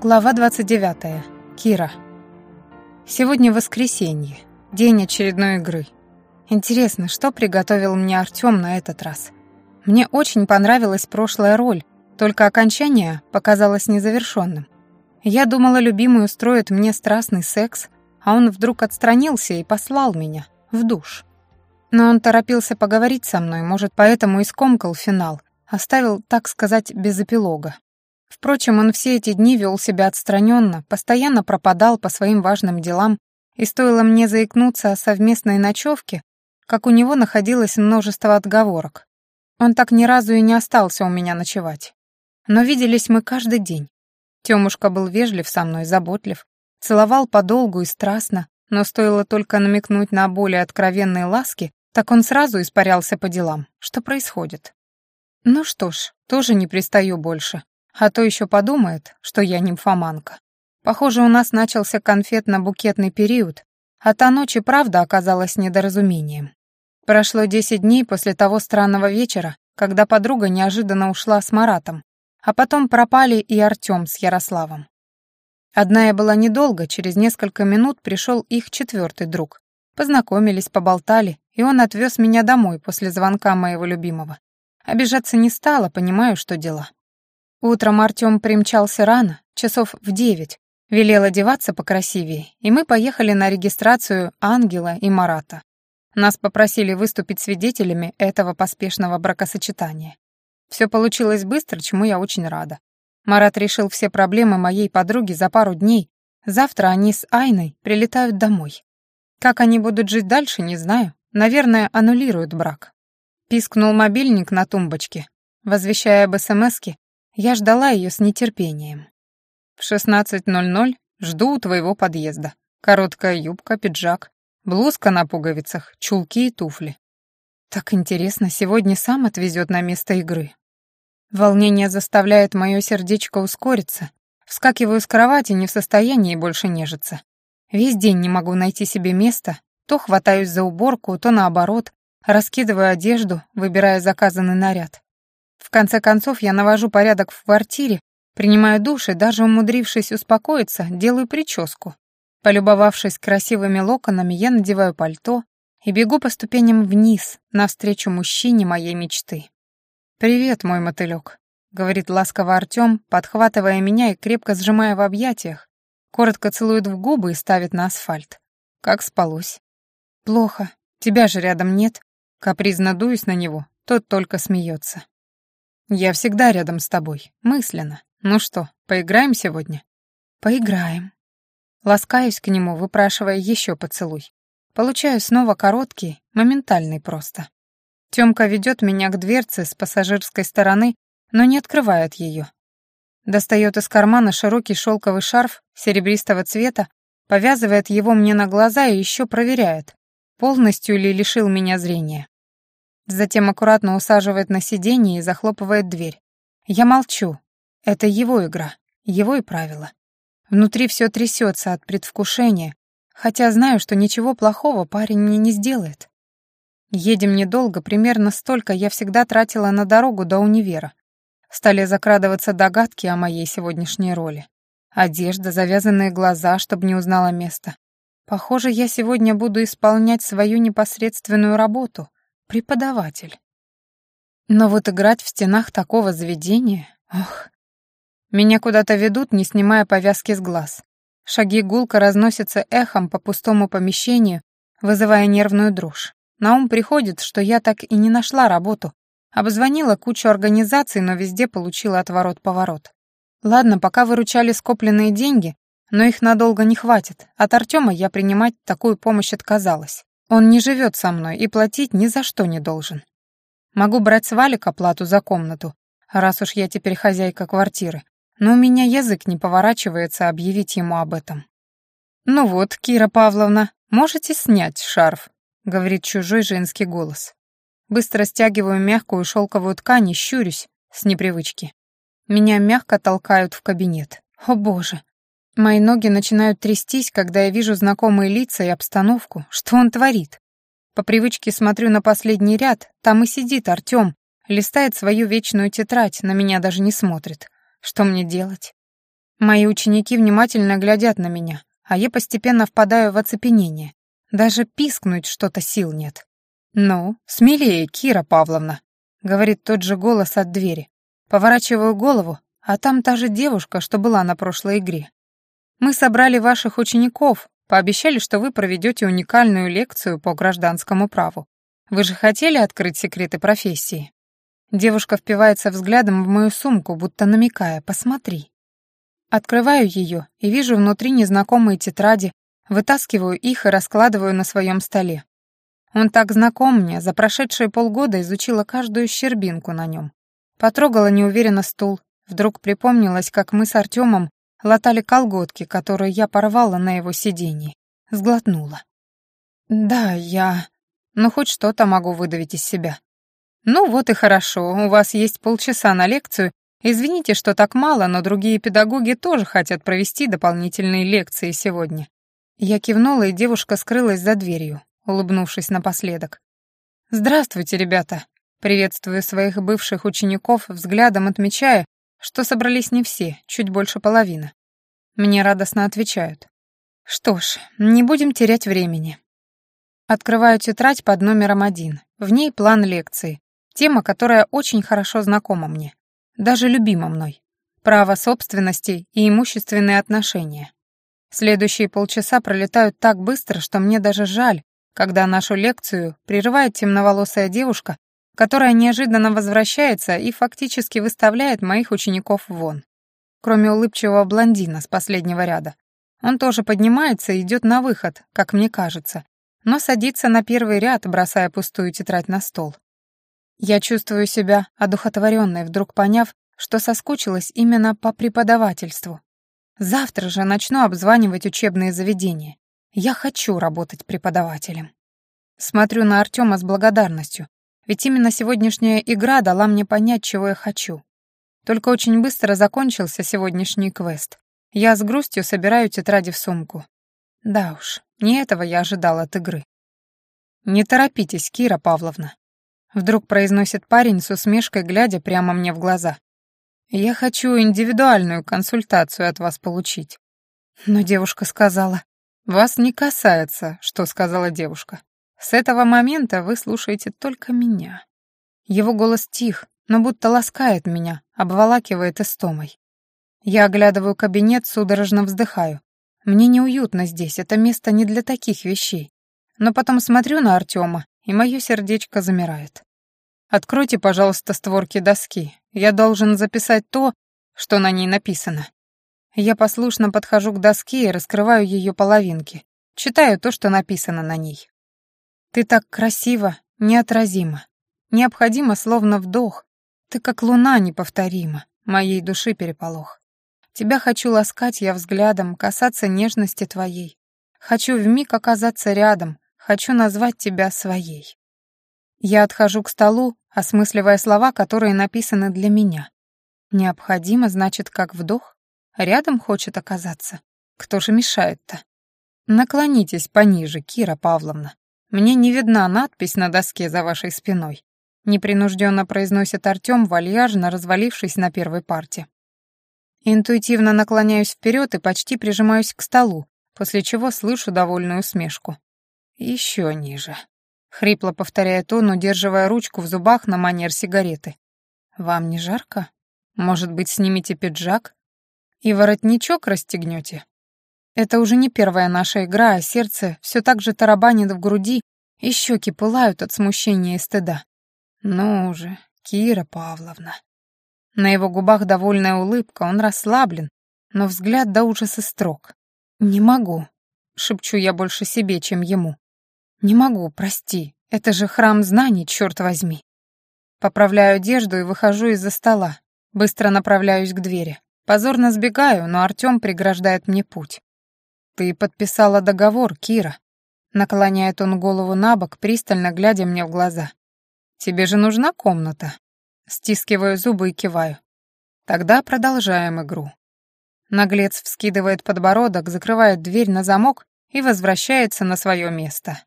Глава 29. Кира. Сегодня воскресенье, день очередной игры. Интересно, что приготовил мне Артём на этот раз? Мне очень понравилась прошлая роль, только окончание показалось незавершенным. Я думала, любимый устроит мне страстный секс, а он вдруг отстранился и послал меня в душ. Но он торопился поговорить со мной, может, поэтому и скомкал финал, оставил, так сказать, без эпилога. Впрочем, он все эти дни вел себя отстраненно, постоянно пропадал по своим важным делам, и стоило мне заикнуться о совместной ночевке, как у него находилось множество отговорок. Он так ни разу и не остался у меня ночевать. Но виделись мы каждый день. Тёмушка был вежлив со мной, заботлив, целовал подолгу и страстно, но стоило только намекнуть на более откровенные ласки, так он сразу испарялся по делам. Что происходит? Ну что ж, тоже не пристаю больше. А то еще подумает, что я нимфоманка. Похоже, у нас начался конфетно-букетный период, а та ночь и правда оказалась недоразумением. Прошло десять дней после того странного вечера, когда подруга неожиданно ушла с Маратом, а потом пропали и Артём с Ярославом. Одна я была недолго, через несколько минут пришел их четвертый друг. Познакомились, поболтали, и он отвез меня домой после звонка моего любимого. Обижаться не стала, понимаю, что дела. Утром Артём примчался рано, часов в девять, велел одеваться покрасивее, и мы поехали на регистрацию Ангела и Марата. Нас попросили выступить свидетелями этого поспешного бракосочетания. Все получилось быстро, чему я очень рада. Марат решил все проблемы моей подруги за пару дней. Завтра они с Айной прилетают домой. Как они будут жить дальше, не знаю. Наверное, аннулируют брак. Пискнул мобильник на тумбочке, возвещая об СМСке, я ждала ее с нетерпением. В 16.00 жду у твоего подъезда. Короткая юбка, пиджак, блузка на пуговицах, чулки и туфли. Так интересно, сегодня сам отвезет на место игры. Волнение заставляет мое сердечко ускориться. Вскакиваю с кровати, не в состоянии больше нежиться. Весь день не могу найти себе места, то хватаюсь за уборку, то наоборот, раскидываю одежду, выбирая заказанный наряд. В конце концов, я навожу порядок в квартире, принимаю душ и, даже умудрившись успокоиться, делаю прическу. Полюбовавшись красивыми локонами, я надеваю пальто и бегу по ступеням вниз, навстречу мужчине моей мечты. «Привет, мой мотылёк», — говорит ласково Артём, подхватывая меня и крепко сжимая в объятиях, коротко целует в губы и ставит на асфальт. Как спалось? Плохо. Тебя же рядом нет. Капризно дуюсь на него, тот только смеется. Я всегда рядом с тобой, мысленно. Ну что, поиграем сегодня? Поиграем. Ласкаюсь к нему, выпрашивая еще поцелуй. Получаю снова короткий, моментальный просто. Тёмка ведет меня к дверце с пассажирской стороны, но не открывает ее. Достает из кармана широкий шелковый шарф серебристого цвета, повязывает его мне на глаза и еще проверяет, полностью ли лишил меня зрения. Затем аккуратно усаживает на сиденье и захлопывает дверь. Я молчу. Это его игра, его и правила. Внутри все трясется от предвкушения, хотя знаю, что ничего плохого парень мне не сделает. Едем недолго, примерно столько я всегда тратила на дорогу до универа. Стали закрадываться догадки о моей сегодняшней роли. Одежда, завязанные глаза, чтобы не узнала место. Похоже, я сегодня буду исполнять свою непосредственную работу — преподаватель. Но вот играть в стенах такого заведения... Ох. Меня куда-то ведут, не снимая повязки с глаз. Шаги гулко разносятся эхом по пустому помещению, вызывая нервную дрожь. На ум приходит, что я так и не нашла работу. Обзвонила кучу организаций, но везде получила отворот-поворот. Ладно, пока выручали скопленные деньги, но их надолго не хватит. От Артема я принимать такую помощь отказалась. Он не живет со мной и платить ни за что не должен. Могу брать с Валик оплату за комнату, раз уж я теперь хозяйка квартиры, но у меня язык не поворачивается объявить ему об этом. «Ну вот, Кира Павловна, можете снять шарф?» — говорит чужой женский голос. Быстро стягиваю мягкую шелковую ткань и щурюсь с непривычки. Меня мягко толкают в кабинет. О боже, Мои ноги начинают трястись, когда я вижу знакомые лица и обстановку. Что он творит? По привычке смотрю на последний ряд, там и сидит Артём, листает свою вечную тетрадь, на меня даже не смотрит. Что мне делать? Мои ученики внимательно глядят на меня, а я постепенно впадаю в оцепенение. Даже пискнуть что-то сил нет. «Ну, смелее, Кира Павловна», — говорит тот же голос от двери. Поворачиваю голову, а там та же девушка, что была на прошлой игре. «Мы собрали ваших учеников, пообещали, что вы проведете уникальную лекцию по гражданскому праву. Вы же хотели открыть секреты профессии?» Девушка впивается взглядом в мою сумку, будто намекая «посмотри». Открываю ее и вижу внутри незнакомые тетради, вытаскиваю их и раскладываю на своем столе. Он так знаком мне, за прошедшие полгода изучила каждую щербинку на нем. Потрогала неуверенно стул, вдруг припомнилось, как мы с Артемом латали колготки, которые я порвала на его сиденье. Сглотнула. «Да, я... Ну, хоть что-то могу выдавить из себя. «Ну вот и хорошо, у вас есть полчаса на лекцию. Извините, что так мало, но другие педагоги тоже хотят провести дополнительные лекции сегодня». Я кивнула, и девушка скрылась за дверью, улыбнувшись напоследок. «Здравствуйте, ребята!» Приветствую своих бывших учеников, взглядом отмечая, что собрались не все, чуть больше половины. Мне радостно отвечают. Что ж, не будем терять времени. Открываю тетрадь под номером один. В ней план лекции. Тема, которая очень хорошо знакома мне, даже любима мной. Право собственности и имущественные отношения. Следующие полчаса пролетают так быстро, что мне даже жаль, когда нашу лекцию прерывает темноволосая девушка, которая неожиданно возвращается и фактически выставляет моих учеников вон. Кроме улыбчивого блондина с последнего ряда. Он тоже поднимается и идет на выход, как мне кажется, но садится на первый ряд, бросая пустую тетрадь на стол. Я чувствую себя одухотворенной, вдруг поняв, что соскучилась именно по преподавательству. Завтра же начну обзванивать учебные заведения. Я хочу работать преподавателем. Смотрю на Артема с благодарностью, ведь именно сегодняшняя игра дала мне понять, чего я хочу. Только очень быстро закончился сегодняшний квест. Я с грустью собираю тетради в сумку. Да уж, не этого я ожидал от игры. Не торопитесь, Кира Павловна. Вдруг произносит парень с усмешкой, глядя прямо мне в глаза. «Я хочу индивидуальную консультацию от вас получить». Но девушка сказала. «Вас не касается, что сказала девушка. С этого момента вы слушаете только меня». Его голос тих, но будто ласкает меня, обволакивает истомой. Я оглядываю кабинет, судорожно вздыхаю. Мне неуютно здесь, это место не для таких вещей. Но потом смотрю на Артема и мое сердечко замирает. «Откройте, пожалуйста, створки доски. Я должен записать то, что на ней написано». Я послушно подхожу к доске и раскрываю ее половинки. Читаю то, что написано на ней. «Ты так красиво, неотразимо. Необходимо, словно вдох. Ты как луна неповторима, моей души переполох. Тебя хочу ласкать я взглядом, касаться нежности твоей. Хочу вмиг оказаться рядом, Хочу назвать тебя своей. Я отхожу к столу, осмысливая слова, которые написаны для меня. Необходимо, значит, как вдох. Рядом хочет оказаться. Кто же мешает-то? Наклонитесь пониже, Кира Павловна. Мне не видна надпись на доске за вашей спиной. Непринужденно произносит Артем, вальяжно развалившись на первой парте. Интуитивно наклоняюсь вперед и почти прижимаюсь к столу, после чего слышу довольную усмешку. Еще ниже. Хрипло повторяет он, удерживая ручку в зубах на манер сигареты. Вам не жарко? Может быть, снимите пиджак? И воротничок расстегнете? Это уже не первая наша игра, а сердце все так же тарабанит в груди, и щеки пылают от смущения и стыда. Ну уже, Кира Павловна. На его губах довольная улыбка, он расслаблен, но взгляд до ужаса строг. «Не могу», — шепчу я больше себе, чем ему. «Не могу, прости. Это же храм знаний, черт возьми». Поправляю одежду и выхожу из-за стола. Быстро направляюсь к двери. Позорно сбегаю, но Артём преграждает мне путь. «Ты подписала договор, Кира». Наклоняет он голову на бок, пристально глядя мне в глаза. «Тебе же нужна комната?» Стискиваю зубы и киваю. Тогда продолжаем игру. Наглец вскидывает подбородок, закрывает дверь на замок и возвращается на свое место.